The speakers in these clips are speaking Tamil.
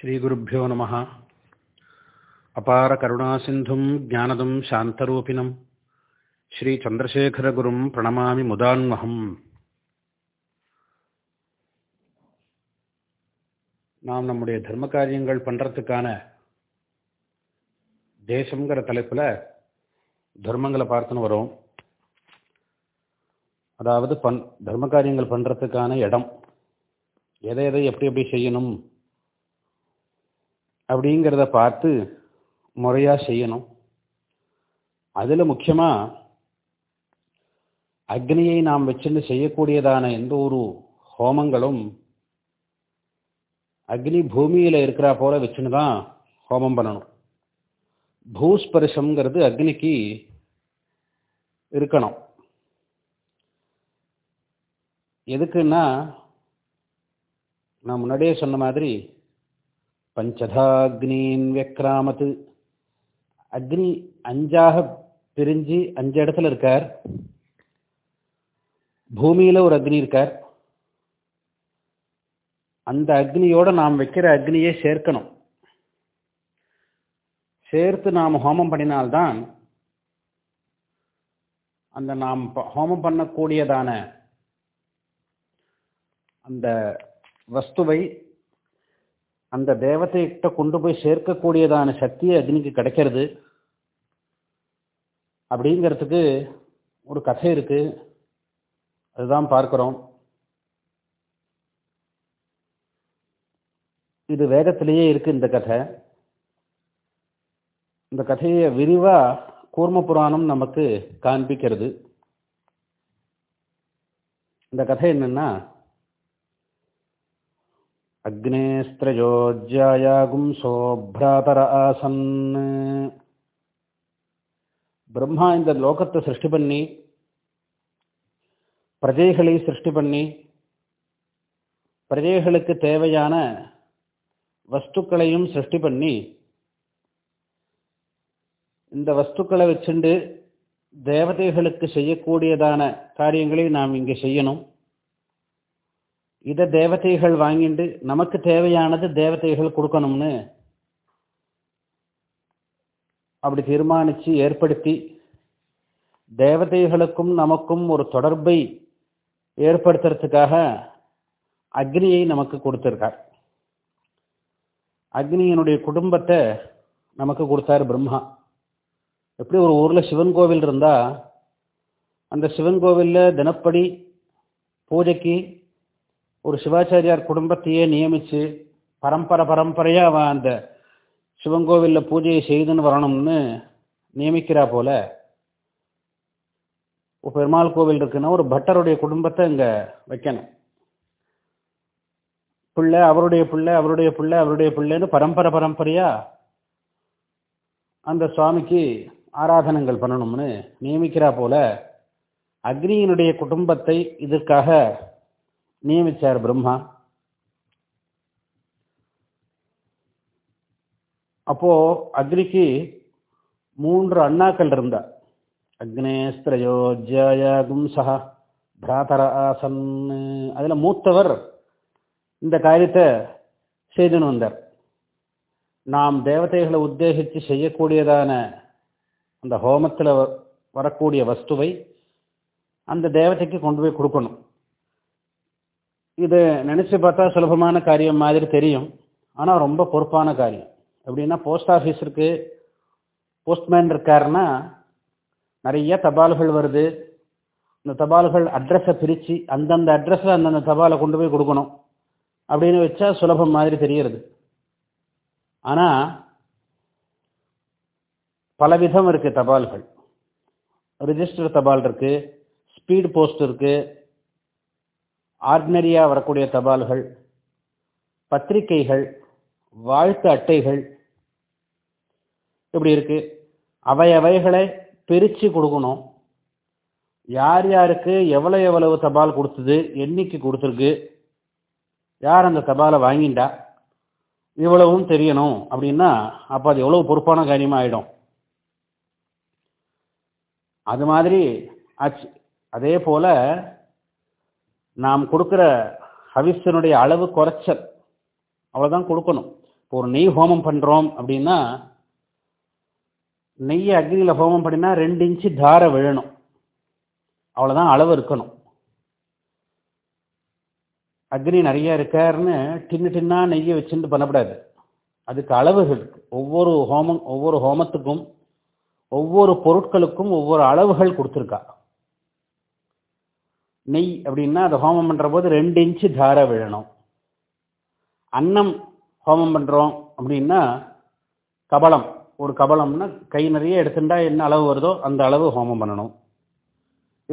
ஸ்ரீகுருப்போ நம அபார கருணாசிந்தும் ஜானதம் சாந்தரூபிணம். ஸ்ரீ சந்திரசேகரகுரும் பிரணமாமி முதான்மகம். நாம் நம்முடைய தர்ம காரியங்கள் பண்ணுறதுக்கான தேசங்கிற தலைப்பில் தர்மங்களை பார்த்துன்னு வரோம். அதாவது பண் தர்ம காரியங்கள் பண்ணுறதுக்கான இடம். எதை எதை எப்படி எப்படி செய்யணும்? அப்படிங்கிறத பார்த்து முறையாக செய்யணும். அதில் முக்கியமாக அக்னியை நாம் வச்சுன்னு செய்யக்கூடியதான எந்த ஒரு ஹோமங்களும் அக்னி பூமியில் இருக்கிறா போல வச்சுன்னு தான் ஹோமம் பண்ணணும். பூஸ்பரிசம்ங்கிறது அக்னிக்கு இருக்கணும். எதுக்குன்னா நான் முன்னாடியே சொன்ன மாதிரி பஞ்சதாக்னின் வெக்ராமத்து அக்னி அஞ்சாக பிரிஞ்சு அஞ்சு இடத்துல இருக்கார். பூமியில் ஒரு அக்னி இருக்கார். அந்த அக்னியோட நாம் வைக்கிற அக்னியை சேர்க்கணும். சேர்த்து நாம் ஹோமம் பண்ணினால்தான் அந்த நாம் ஹோமம் பண்ணக்கூடியதான அந்த வஸ்துவை அந்த தேவதைகிட்ட கொண்டு போய் சேர்க்கக்கூடியதான சக்தி அக்னிக்கு கிடைக்கிறது. அப்படிங்கிறதுக்கு ஒரு கதை இருக்கு. அதுதான் பார்க்கிறோம். இது வேதத்திலேயே இருக்கு இந்த கதை. இந்த கதையை விரிவா கூர்ம புராணம் நமக்கு காண்பிக்கிறது. இந்த கதை என்னன்னா அக்னேஸ்திரயோஜ்யாயாகும் சோப்ராதர ஆசன் பிரம்மா இந்த லோகத்தை சிருஷ்டி பண்ணி பிரஜைகளை சிருஷ்டி பண்ணி பிரஜைகளுக்கு தேவையான வஸ்துக்களையும் சிருஷ்டி பண்ணி இந்த வஸ்துக்களை வச்சுண்டு தேவதைகளுக்கு செய்யக்கூடியதான காரியங்களை நாம் இங்கே செய்யணும். இதை தேவதைகள் வாங்கிட்டு நமக்கு தேவையானது தேவதைகள் கொடுக்கணும்னு அப்படி தீர்மானித்து ஏற்படுத்தி தேவதைகளுக்கும் நமக்கும் ஒரு தொடர்பை ஏற்படுத்துறதுக்காக அக்னியை நமக்கு கொடுத்துருக்கார். அக்னியினுடைய குடும்பத்தை நமக்கு கொடுத்தார் பிரம்மா. எப்படி ஒரு ஊரில் சிவன் கோவில் இருந்தால் அந்த சிவன் கோவிலில் தினப்படி பூஜைக்கு ஒரு சிவாச்சாரியார் குடும்பத்தையே நியமித்து பரம்பரை பரம்பரையாக அவன் அந்த சிவன் கோவிலில் பூஜையை செய்துன்னு வரணும்னு நியமிக்கிறா போல. பெருமாள் கோவில் இருக்குன்னா ஒரு பட்டருடைய குடும்பத்தை இங்கே வைக்கணும். பிள்ளை அவருடைய பிள்ளை அவருடைய பிள்ளை அவருடைய பிள்ளைன்னு பரம்பரை பரம்பரையாக அந்த சுவாமிக்கு ஆராதனங்கள் பண்ணணும்னு நியமிக்கிறா போல. அக்னியினுடைய குடும்பத்தை இதற்காக நியமிச்சார் பிரம்மா. அப்போ அக்னிக்கு மூன்று அண்ணாக்கள் இருந்தா அக்னேஸ்திரயோஜ்யாயாகும் சஹா பிராதர ஆசன். அதில் மூத்தவர் இந்த காரியத்தை செய்துன்னு வந்தார். நாம் தேவதைகளை உத்தேசித்து செய்யக்கூடியதான அந்த ஹோமத்தில் வரக்கூடிய வஸ்துவை அந்த தேவதைக்கு கொண்டு போய் கொடுக்கணும். இது நினச்சி பார்த்தா சுலபமான காரியம் மாதிரி தெரியும். ஆனால் ரொம்ப பொறுப்பான காரியம். எப்படின்னா போஸ்ட் ஆஃபீஸ் இருக்குது போஸ்ட்மேன் இருக்காருன்னா நிறைய தபால்கள் வருது. இந்த தபால்கள் அட்ரஸை பிரித்து அந்தந்த அட்ரஸில் அந்தந்த தபாலை கொண்டு போய் கொடுக்கணும். அப்படின்னு வச்சா சுலபம் மாதிரி தெரிகிறது. ஆனால் பலவிதம் இருக்குது தபால்கள். ரிஜிஸ்டர் தபால் இருக்குது ஸ்பீட் போஸ்ட் இருக்குது ஆர்டினரியாக வரக்கூடிய தபால்கள் பத்திரிகைகள் வாழ்த்து அட்டைகள் இப்படி இருக்குது அவை அவைகளை பிரித்து கொடுக்கணும். யார் யாருக்கு எவ்வளோ எவ்வளவு தபால் கொடுத்தது எண்ணிக்கை கொடுத்துருக்கு யார் அந்த தபாலை வாங்கிண்டா இவ்வளவும் தெரியணும் அப்படின்னா அப்போ அது எவ்வளோ பொறுப்பான காரியமாக ஆகிடும் அது மாதிரி ஆச்சு அதே போல் நாம் கொடுக்குற ஹவிஸனுடைய அளவு குறைச்சல். அவ்வளோதான் கொடுக்கணும். இப்போ ஒரு நெய் ஹோமம் பண்ணுறோம் அப்படின்னா நெய்யை அக்னியில் ஹோமம் பண்ணினா ரெண்டு இன்ச்சு தாரை விழணும். அவ்வளோதான் அளவு இருக்கணும். அக்னி நிறைய இருக்காருன்னு டின்னு டின்னா நெய்யை வச்சுட்டு பண்ணக்கூடாது. அதுக்கு அளவுகள் ஒவ்வொரு ஹோமம் ஒவ்வொரு ஹோமத்துக்கும் ஒவ்வொரு பொருட்களுக்கும் ஒவ்வொரு அளவுகள் கொடுத்துருக்கா. நெய் அப்படின்னா அதை ஹோமம் பண்ணுற போது ரெண்டு இன்ச்சு தாரை விழணும். அன்னம் ஹோமம் பண்ணுறோம் அப்படின்னா கபளம். ஒரு கபளம்னா கை நிறைய எடுத்துட்டா என்ன அளவு வருதோ அந்த அளவு ஹோமம் பண்ணணும்.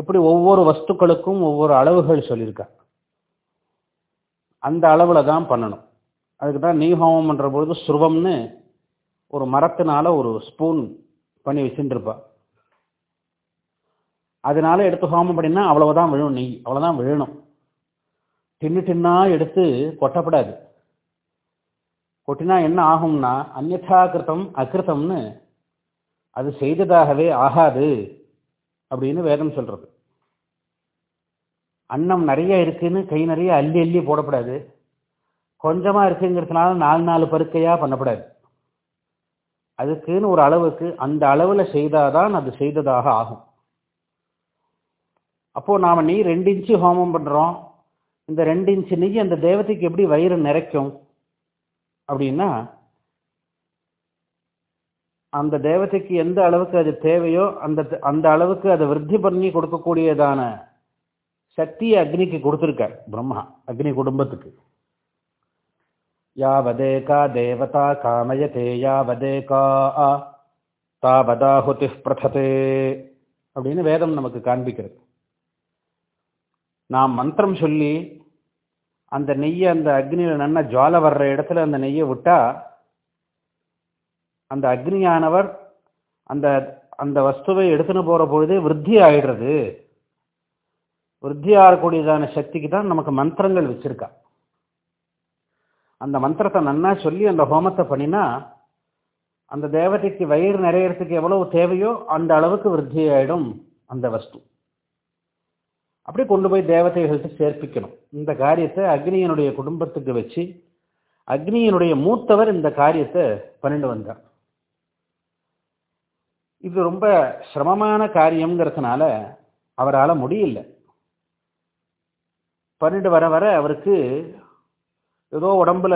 இப்படி ஒவ்வொரு வஸ்துக்களுக்கும் ஒவ்வொரு அளவுகள் சொல்லியிருக்கா அந்த அளவில் தான் பண்ணணும். அதுக்கு தான் நெய் ஹோமம் பண்ணுற பொழுது சுருவம்னு ஒரு மரத்தினால ஒரு ஸ்பூன் பண்ணி வச்சுட்டுருப்பா அதனால எடுத்து ஹோமம் பண்ணினா அவ்வளவுதான் விழும் நெய் அவ்வளோதான் விழணும். டின்னு டின்னா எடுத்து கொட்டப்படாது. கொட்டினா என்ன ஆகும்னா அந்நா கிருத்தம் அது செய்ததாகவே ஆகாது அப்படின்னு வேதம் சொல்றது. அன்னம் நிறைய இருக்குன்னு கை நிறைய அள்ளி அள்ளி போடப்படாது. கொஞ்சமாக இருக்குங்கிறதுனால நாலு நாலு பருக்கையாக பண்ணக்கூடாது அதுக்குன்னு ஒரு அளவுக்கு அந்த அளவில் செய்தாதான் அது செய்ததாக ஆகும். அப்போது நாம் நெய் ரெண்டு இன்ச்சு ஹோமம் பண்ணுறோம் இந்த ரெண்டு இன்ச்சு நெய் அந்த தேவதைக்கு எப்படி வயிறு நிறைக்கும்? அப்படின்னா அந்த தேவதைக்கு எந்த அளவுக்கு அது தேவையோ அந்த அந்த அளவுக்கு அதை விருத்தி பண்ணி கொடுக்கக்கூடியதான சக்தியை அக்னிக்கு கொடுத்துருக்கார் பிரம்மா அக்னி குடும்பத்துக்கு. யாவதேகா தேவதா காமயதே யாவதேகா தாவதாஹுதி பிரததே அப்படின்னு வேதம் நமக்கு காண்பிக்கிறது. நாம் மந்திரம் சொல்லி அந்த நெய்யை அந்த அக்னியில் நன்ன ஜுவாலை வர்ற இடத்துல அந்த நெய்யை விட்டா அந்த அக்னியானவர் அந்த அந்த வஸ்துவை எடுத்துன்னு போகிற பொழுதே விருத்தி ஆகிடுறது விருத்தி ஆகக்கூடியதான சக்திக்கு தான் நமக்கு மந்திரங்கள் வச்சுருக்கா. அந்த மந்திரத்தை நன்னா சொல்லி அந்த ஹோமத்தை பண்ணினா அந்த தேவதைக்கு வயிறு நிறையறதுக்கு எவ்வளவு தேவையோ அந்த அளவுக்கு விருத்தி ஆகிடும் அந்த வஸ்து. அப்படி கொண்டு போய் தேவதைகள்கிட்ட சேர்ப்பிக்கணும். இந்த காரியத்தை அக்னியனுடைய குடும்பத்துக்கு வச்சு அக்னியனுடைய மூத்தவர் இந்த காரியத்தை பண்ணிட்டு வந்தார். இது ரொம்ப சிரமமான காரியம்ங்கிறதுனால அவரால் முடியல. பண்ணிட்டு வர வர அவருக்கு ஏதோ உடம்புல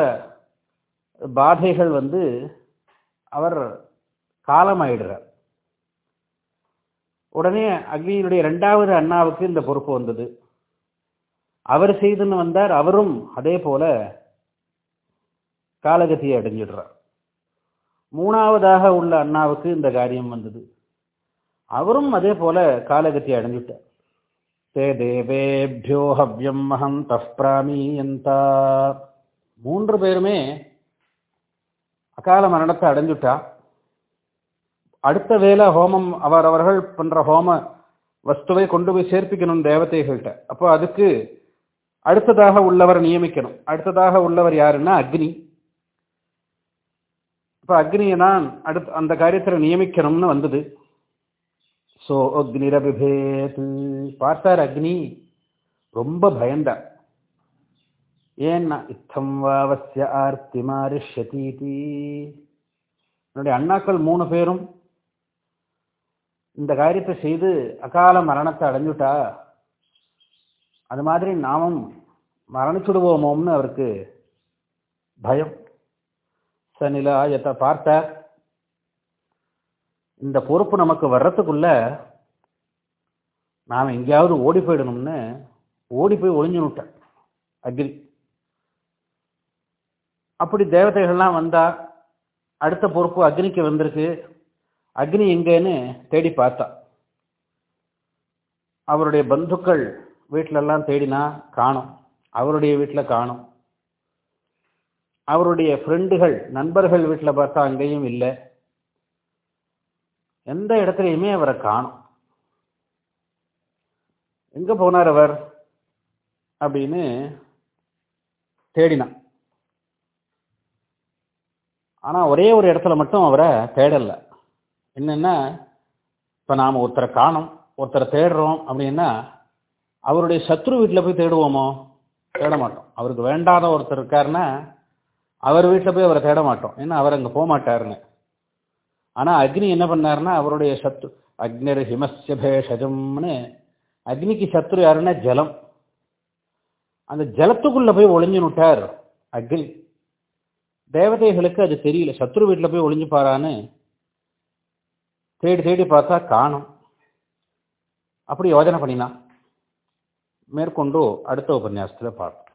பாதைகள் வந்து அவர் காலமாயிடுறார். உடனே அக்னியினுடைய இரண்டாவது அண்ணாவுக்கு இந்த பொறுப்பு வந்தது. அவர் செய்துன்னு வந்தார் அவரும் அதே போல காலகத்தியை அடைஞ்சிடுறார். மூணாவதாக உள்ள அண்ணாவுக்கு இந்த காரியம் வந்தது. அவரும் அதே போல காலகதி அடைஞ்சிட்டார். தே தேவேபியோ ஹவ்யம் மகம் தப்ராமீயந்தா மூன்று பேருமே அகால மரணத்தை அடைஞ்சுட்டா. அடுத்த வேலை ஹோமம் அவர் அவர்கள் பண்ற ஹோம வஸ்துவை கொண்டு போய் சேர்ப்பிக்கணும் தேவதைகள்கிட்ட. அப்போ அதுக்கு அடுத்ததாக உள்ளவர் நியமிக்கணும். அடுத்ததாக உள்ளவர் யாருன்னா அக்னி. இப்போ அக்னியை தான் அடுத்து அந்த காரியத்தில் நியமிக்கணும்னு வந்தது. ஸோ அக்னிரபிபேத். பார்த்தார் அக்னி. ரொம்ப பயந்தார் ஏன்னா இத்தம் வாவசிய ஆர்த்தி மாரிஷதீதி என்னுடைய அண்ணாக்கள் மூணு பேரும் இந்த காரியத்தை செய்து அகால மரணத்தை அடைஞ்சுட்டா அது மாதிரி நாமும் மரணிச்சுடுவோமோம்னு அவருக்கு பயம். சனிலாயத்தை பார்த்த இந்த பொறுப்பு நமக்கு வர்றதுக்குள்ள நாம் எங்கேயாவது ஓடி போயிடணும்னு ஓடி போய் ஒளிஞ்சு நுட்டேன் அக்னி. அப்படி தேவதைகள்லாம் வந்தா அடுத்த பொறுப்பு அக்னிக்கு வந்திருக்கு. அக்னி எங்கேன்னு தேடி பார்த்தா. அவருடைய பந்துக்கள் வீட்டிலெல்லாம் தேடினா காணும். அவருடைய வீட்டில் காணும். அவருடைய ஃப்ரெண்டுகள் நண்பர்கள் வீட்டில் பார்த்தா அங்கேயும் இல்லை. எந்த இடத்துலையுமே அவரை காணும். எங்கே போனார் அவர்? அப்படின்னு தேடினான். ஆனால் ஒரே ஒரு இடத்துல மட்டும் அவரை தேடலை. என்னன்னா இப்ப நாம ஒருத்தரை காணும் ஒருத்தரை தேடுறோம் அப்படின்னா அவருடைய சத்ரு வீட்டில் போய் தேடுவோமோ? தேட மாட்டோம். அவருக்கு வேண்டாத ஒருத்தர் இருக்காருன்னா அவர் வீட்டில் போய் அவரை தேட மாட்டோம். ஏன்னா அவர் அங்கே போக மாட்டாருன்னு. ஆனால் அக்னி என்ன பண்ணாருன்னா அவருடைய சத்ரு அக்னிர் ஹிமஸ்ய பேஷஜம்னு அக்னிக்கு சத்ரு யாருன்னா ஜலம். அந்த ஜலத்துக்குள்ள போய் ஒளிஞ்சு நுட்டார் அக்னி. தேவதைகளுக்கு அது தெரியல. சத்ரு வீட்டில் போய் ஒளிஞ்சு பாரான்னு தேடி தேடி பார்த்தா காணும். அப்படி யோஜனை பண்ணினான் மேற்கொண்டு அடுத்த உபன்யாசத்தில் பார்ப்போம்.